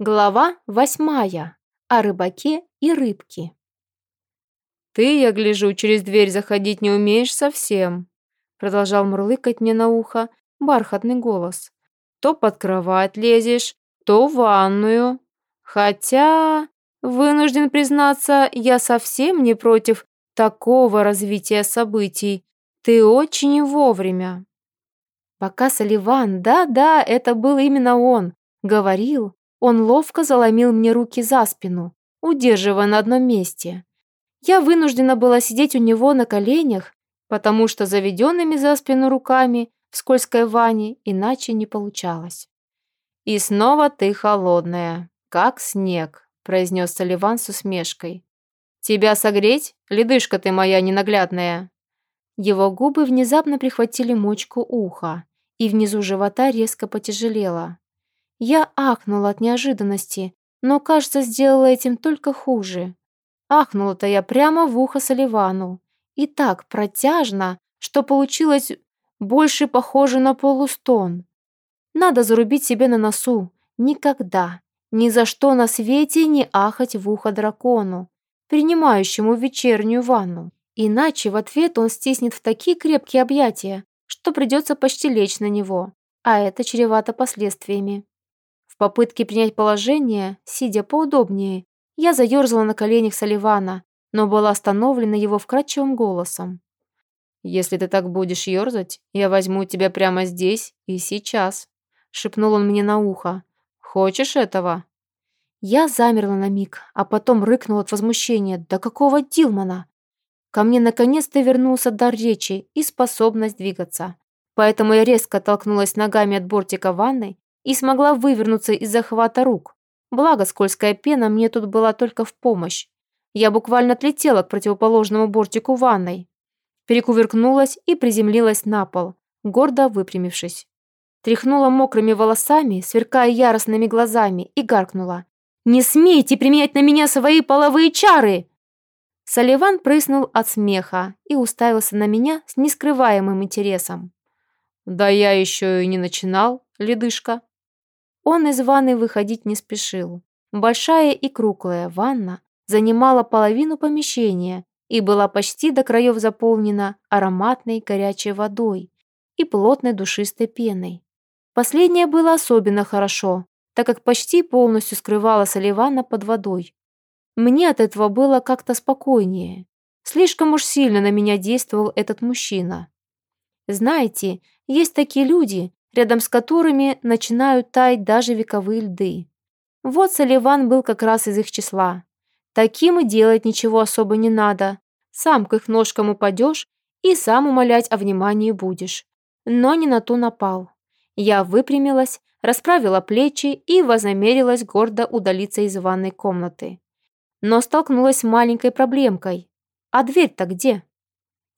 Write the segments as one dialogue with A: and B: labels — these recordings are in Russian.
A: Глава восьмая. О рыбаке и рыбке.
B: «Ты, я гляжу, через дверь заходить не умеешь совсем», продолжал мурлыкать мне на ухо бархатный голос. «То под кровать лезешь, то в ванную. Хотя, вынужден признаться, я совсем не против такого развития событий. Ты очень вовремя».
A: Пока Соливан, да-да, это был именно он, говорил, он ловко заломил мне руки за спину, удерживая на одном месте. Я вынуждена была сидеть у него на коленях, потому что заведенными за спину руками в скользкой ванне иначе не получалось.
B: «И снова ты холодная, как снег», — произнес Соливан с усмешкой. «Тебя согреть, ледышка ты моя ненаглядная?»
A: Его губы внезапно прихватили мочку уха, и внизу живота резко потяжелело. Я ахнула от неожиданности, но, кажется, сделала этим только хуже. Ахнула-то я прямо в ухо Соливану. И так протяжно, что получилось больше похоже на полустон. Надо зарубить себе на носу. Никогда, ни за что на свете не ахать в ухо дракону, принимающему вечернюю ванну. Иначе в ответ он стиснет в такие крепкие объятия, что придется почти лечь на него, а это чревато последствиями попытке принять положение, сидя поудобнее, я заерзала на коленях Соливана, но была остановлена его вкрадчивым голосом.
B: «Если ты так будешь ерзать, я возьму тебя прямо здесь и сейчас», — шепнул он мне на ухо. «Хочешь этого?»
A: Я замерла на миг, а потом рыкнула от возмущения. «Да какого Дилмана?» Ко мне наконец-то вернулся дар речи и способность двигаться. Поэтому я резко толкнулась ногами от бортика ванной и смогла вывернуться из захвата рук. Благо, скользкая пена мне тут была только в помощь. Я буквально отлетела к противоположному бортику ванной. Перекувыркнулась и приземлилась на пол, гордо выпрямившись. Тряхнула мокрыми волосами, сверкая яростными глазами, и гаркнула. «Не смейте применять на меня свои половые чары!» Соливан прыснул от смеха и уставился на меня с нескрываемым интересом.
B: «Да я еще и не начинал, ледышка».
A: Он из ванны выходить не спешил. Большая и круглая ванна занимала половину помещения и была почти до краев заполнена ароматной горячей водой и плотной душистой пеной. Последнее было особенно хорошо, так как почти полностью скрывала Соливана под водой. Мне от этого было как-то спокойнее. Слишком уж сильно на меня действовал этот мужчина. Знаете, есть такие люди, рядом с которыми начинают таять даже вековые льды. Вот Соливан был как раз из их числа. Таким и делать ничего особо не надо. Сам к их ножкам упадешь и сам умолять о внимании будешь. Но не на ту напал. Я выпрямилась, расправила плечи и вознамерилась гордо удалиться из ванной комнаты. Но столкнулась с маленькой проблемкой. А дверь-то где?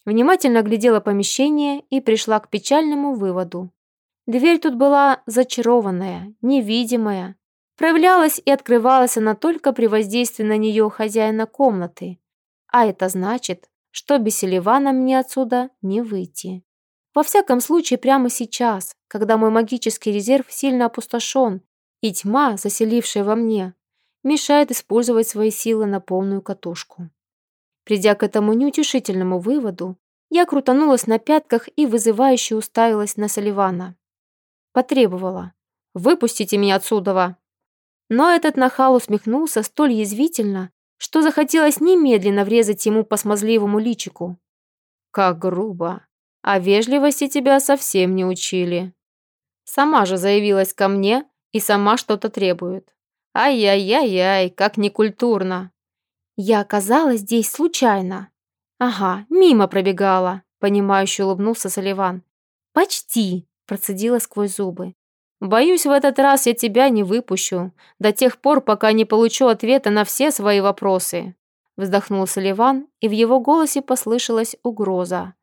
A: Внимательно глядела помещение и пришла к печальному выводу. Дверь тут была зачарованная, невидимая. Проявлялась и открывалась она только при воздействии на нее хозяина комнаты. А это значит, что без Селивана мне отсюда не выйти. Во всяком случае, прямо сейчас, когда мой магический резерв сильно опустошен, и тьма, заселившая во мне, мешает использовать свои силы на полную катушку. Придя к этому неутешительному выводу, я крутанулась на пятках и вызывающе уставилась на Соливана. Потребовала. «Выпустите меня отсюда!» Но этот нахал усмехнулся столь язвительно, что захотелось немедленно врезать ему по смазливому личику. «Как грубо! А вежливости тебя совсем не учили. Сама же заявилась ко мне и сама что-то требует. Ай-яй-яй-яй, как некультурно!» «Я оказалась здесь случайно». «Ага, мимо пробегала», — понимающе улыбнулся Соливан. «Почти», процедила сквозь зубы. «Боюсь, в этот раз я тебя не выпущу, до тех пор, пока не получу ответа на все свои вопросы», вздохнул Соливан, и в его голосе послышалась угроза.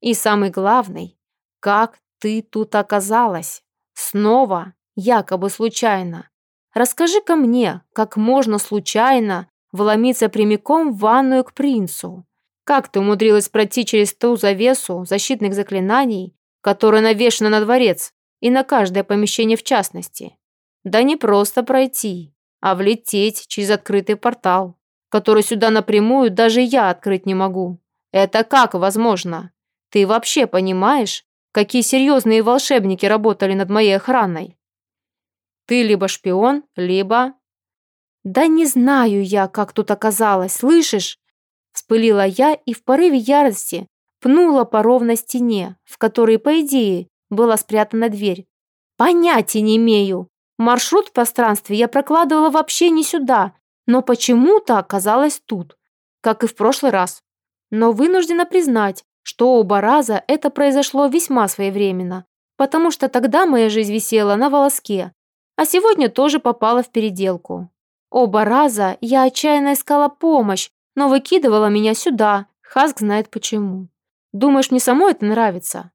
A: «И самый главный, как ты тут оказалась? Снова, якобы случайно. Расскажи-ка мне, как можно случайно вломиться прямиком в ванную к принцу? Как ты умудрилась пройти через ту завесу защитных заклинаний которая навешена на дворец и на каждое помещение в частности. Да не просто пройти,
B: а влететь через открытый портал, который сюда напрямую даже я открыть не могу. Это как возможно? Ты вообще понимаешь, какие серьезные волшебники работали над моей охраной? Ты либо шпион, либо...
A: Да не знаю я, как тут оказалось, слышишь? Вспылила я и в порыве ярости пнула по ровной стене, в которой, по идее, была спрятана дверь. Понятия не имею. Маршрут в пространстве я прокладывала вообще не сюда, но почему-то оказалась тут, как и в прошлый раз. Но вынуждена признать, что оба раза это произошло весьма своевременно, потому что тогда моя жизнь висела на волоске, а сегодня тоже попала в переделку. Оба раза я отчаянно искала помощь, но выкидывала меня сюда, Хаск знает почему. Думаешь, мне самой это нравится?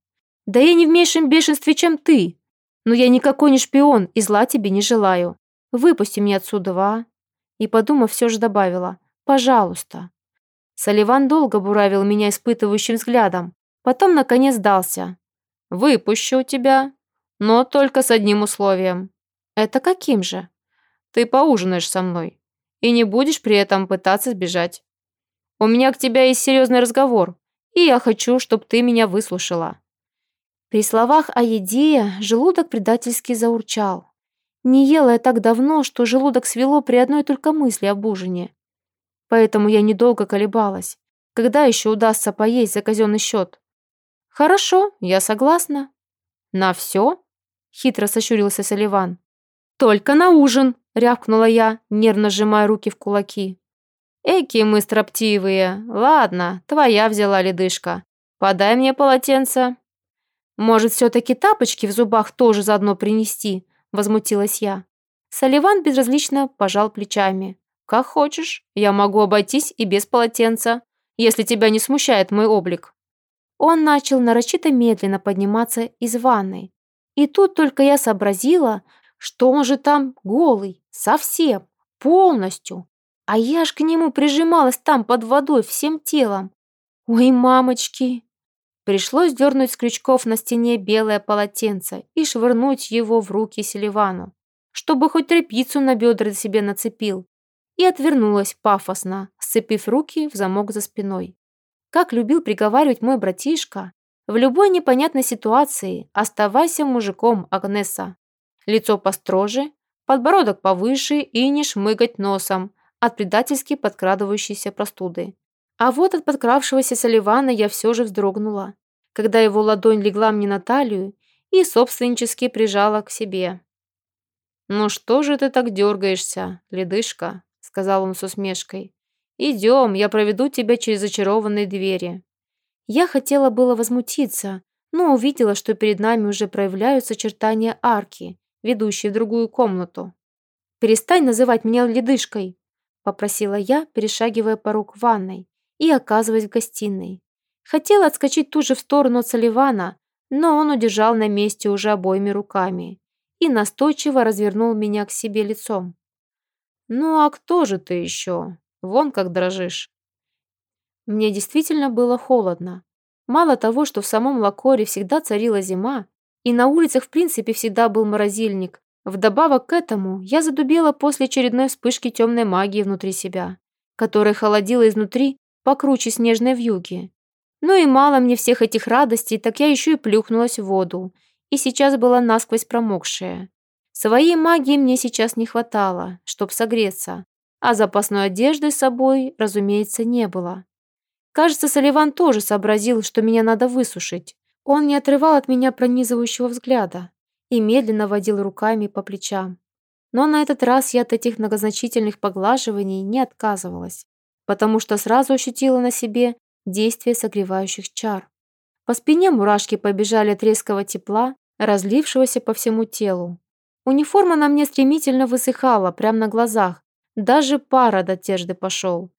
A: Да я не в меньшем бешенстве, чем ты. Но я никакой не шпион и зла тебе не желаю. Выпусти меня отсюда, а?» И, подумав, все же добавила. «Пожалуйста». Соливан долго буравил меня испытывающим взглядом. Потом, наконец, сдался. «Выпущу тебя, но только с одним условием». «Это каким же?» «Ты поужинаешь со мной и не будешь при этом пытаться сбежать. У меня к тебе есть серьезный разговор, и я хочу, чтобы ты меня выслушала». При словах о еде желудок предательски заурчал. Не ела я так давно, что желудок свело при одной только мысли об ужине. Поэтому я недолго колебалась. Когда еще удастся поесть за казенный счет? «Хорошо, я согласна». «На все?» — хитро сощурился Соливан. «Только на ужин!» — рявкнула я, нервно сжимая руки в кулаки. «Эки мы строптивые. Ладно, твоя взяла ледышка. Подай мне полотенце». «Может, все-таки тапочки в зубах тоже заодно принести?» – возмутилась я. Соливан безразлично пожал плечами. «Как хочешь. Я могу обойтись и без полотенца, если тебя не смущает мой облик». Он начал нарочито медленно подниматься из ванной. И тут только я сообразила, что он же там голый, совсем, полностью. А я ж к нему прижималась там под водой всем телом. Ой, мамочки, Пришлось дернуть с крючков на стене белое полотенце и швырнуть его в руки Селивану, чтобы хоть тряпицу на бедра себе нацепил, и отвернулась пафосно, сцепив руки в замок за спиной. Как любил приговаривать мой братишка, в любой непонятной ситуации оставайся мужиком, Агнеса. Лицо построже, подбородок повыше и не шмыгать носом от предательски подкрадывающейся простуды. А вот от подкравшегося Соливана я все же вздрогнула, когда его ладонь легла мне на талию и собственнически прижала к себе. «Ну что же ты так дергаешься, ледышка?» — сказал он с усмешкой. «Идем, я проведу тебя через зачарованные двери». Я хотела было возмутиться, но увидела, что перед нами уже проявляются чертания арки, ведущей в другую комнату. «Перестань называть меня ледышкой», — попросила я, перешагивая порог ванной и оказываясь в гостиной. Хотела отскочить тут же в сторону от Соливана, но он удержал на месте уже обоими руками и настойчиво развернул меня к себе лицом. «Ну а кто же ты еще? Вон как дрожишь». Мне действительно было холодно. Мало того, что в самом Лакоре всегда царила зима, и на улицах в принципе всегда был морозильник, вдобавок к этому я задубела после очередной вспышки темной магии внутри себя, которая холодила изнутри покруче снежной вьюги. Ну и мало мне всех этих радостей, так я еще и плюхнулась в воду, и сейчас была насквозь промокшая. Своей магии мне сейчас не хватало, чтоб согреться, а запасной одежды с собой, разумеется, не было. Кажется, Соливан тоже сообразил, что меня надо высушить. Он не отрывал от меня пронизывающего взгляда и медленно водил руками по плечам. Но на этот раз я от этих многозначительных поглаживаний не отказывалась потому что сразу ощутила на себе действие согревающих чар. По спине мурашки побежали от резкого тепла, разлившегося по всему телу. Униформа на мне стремительно высыхала, прямо на глазах, даже пар от одежды пошел.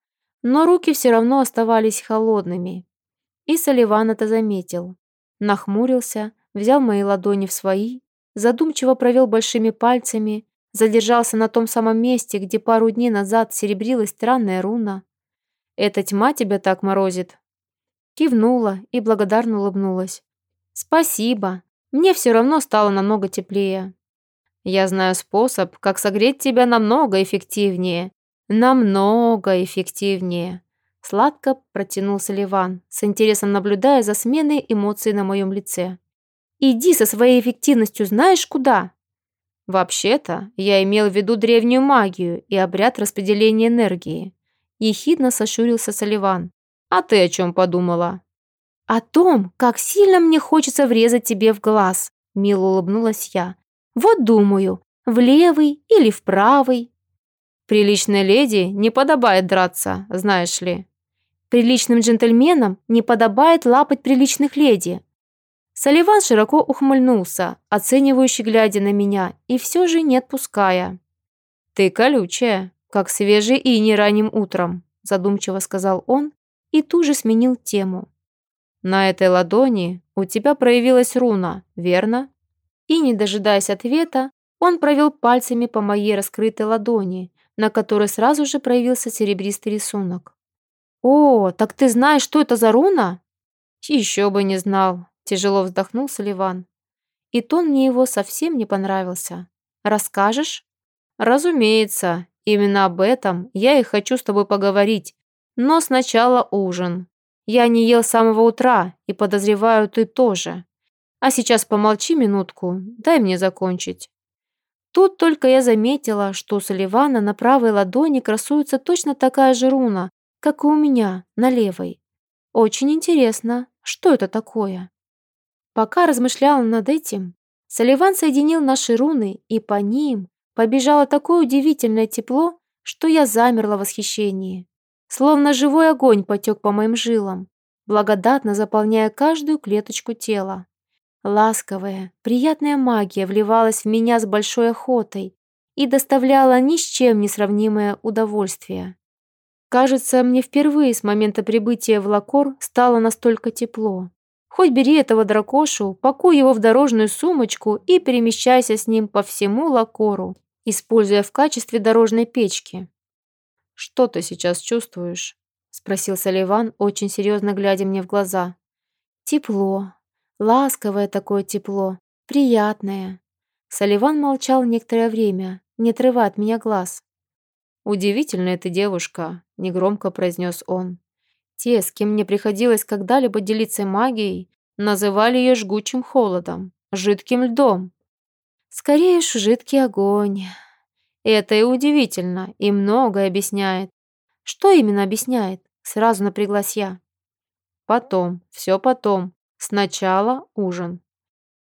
A: Но руки все равно оставались холодными. И Соливан это заметил. Нахмурился, взял мои ладони в свои, задумчиво провел большими пальцами, задержался на том самом месте, где пару дней назад серебрилась странная руна. «Эта тьма тебя так морозит?» Кивнула и благодарно улыбнулась. «Спасибо. Мне все равно стало намного теплее».
B: Я знаю способ, как согреть тебя намного эффективнее. Намного эффективнее. Сладко протянулся Ливан, с интересом наблюдая за сменой эмоций на моем лице. «Иди со своей эффективностью знаешь куда?» «Вообще-то, я имел в виду древнюю магию и обряд распределения энергии». Ехидно сощурился Соливан. «А ты о чем подумала?»
A: «О том, как сильно мне хочется врезать тебе в глаз», мило улыбнулась я. «Вот думаю, в левый или в правый?»
B: «Приличной леди не подобает драться, знаешь ли»,
A: Приличным джентльменам не подобает лапать приличных леди. Соливан широко ухмыльнулся, оценивающе глядя на меня, и все же не отпуская.
B: «Ты колючая, как свежий ини ранним утром», задумчиво сказал он и тут же сменил тему. «На этой ладони у тебя проявилась руна, верно?»
A: И, не дожидаясь ответа, он провел пальцами по моей раскрытой ладони, на которой сразу же проявился серебристый рисунок. «О, так ты знаешь, что это за руна?»
B: «Еще бы не знал», — тяжело вздохнул Соливан.
A: И тон мне его совсем не понравился. «Расскажешь?»
B: «Разумеется, именно об этом я и хочу с тобой поговорить. Но сначала ужин. Я не ел с самого утра, и подозреваю, ты тоже. А сейчас помолчи минутку, дай мне закончить».
A: Тут только я заметила, что у Соливана на правой ладони красуется точно такая же руна, как и у меня, на левой. Очень интересно, что это такое? Пока размышляла над этим, Соливан соединил наши руны, и по ним побежало такое удивительное тепло, что я замерла в восхищении. Словно живой огонь потек по моим жилам, благодатно заполняя каждую клеточку тела. Ласковая, приятная магия вливалась в меня с большой охотой и доставляла ни с чем не сравнимое удовольствие. Кажется, мне впервые с момента прибытия в Лакор стало настолько тепло. Хоть бери этого дракошу, пакуй его в дорожную сумочку и перемещайся с ним по всему Лакору, используя в качестве дорожной печки.
B: «Что ты сейчас чувствуешь?» — спросил Соливан, очень серьезно глядя мне в глаза.
A: «Тепло. Ласковое такое тепло. Приятное». Соливан молчал некоторое время, не отрывая от меня глаз.
B: «Удивительная ты девушка», — негромко произнес он. «Те, с кем мне приходилось когда-либо делиться магией, называли ее жгучим холодом, жидким льдом.
A: Скорее уж жидкий огонь.
B: Это и удивительно, и многое объясняет.
A: Что именно объясняет? Сразу напряглась я.
B: Потом, все потом. Сначала ужин.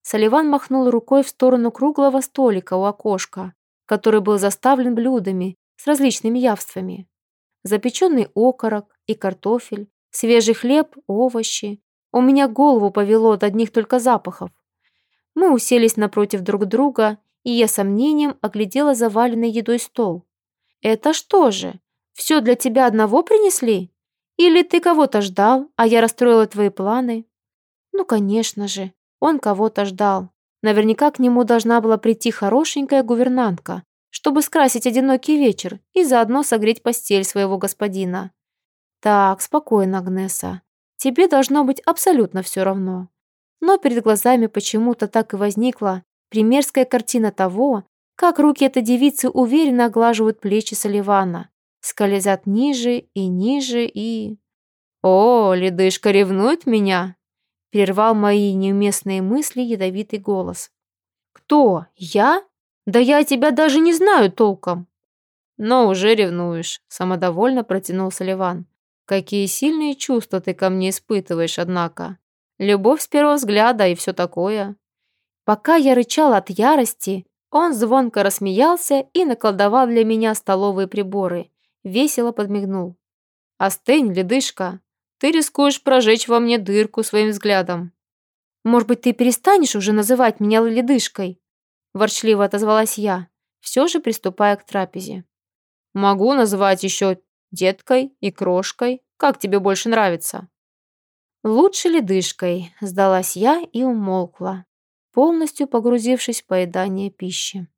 A: Соливан махнул рукой в сторону круглого столика у окошка, который был заставлен блюдами, с различными явствами. Запеченный окорок и картофель, свежий хлеб, овощи. У меня голову повело от одних только запахов. Мы уселись напротив друг друга, и я сомнением оглядела заваленный едой стол. «Это что же, все для тебя одного принесли? Или ты кого-то ждал, а я расстроила твои планы?» Ну, конечно же, он кого-то ждал. Наверняка к нему должна была прийти хорошенькая гувернантка, чтобы скрасить одинокий вечер и заодно согреть постель своего господина. Так, спокойно, Агнеса. Тебе должно быть абсолютно все равно. Но перед глазами почему-то так и возникла примерская картина того, как руки этой девицы уверенно оглаживают плечи Соливана, скользят ниже и ниже и...
B: «О, ледышка ревнует меня!» Прервал мои неуместные мысли ядовитый голос.
A: «Кто? Я?» Да я тебя даже не знаю толком.
B: Но уже ревнуешь, самодовольно протянул Соливан. Какие сильные чувства ты ко мне испытываешь, однако. Любовь с первого взгляда и все такое.
A: Пока я рычал от ярости, он звонко рассмеялся и наколдовал для меня столовые приборы. Весело подмигнул.
B: «Остынь, ледышка. Ты рискуешь прожечь во мне дырку своим взглядом».
A: «Может быть, ты перестанешь уже называть меня ледышкой?» ворчливо отозвалась я, все же приступая к трапезе.
B: «Могу назвать еще деткой и крошкой. Как тебе больше нравится?»
A: «Лучше ледышкой», — сдалась я и умолкла, полностью погрузившись в поедание пищи.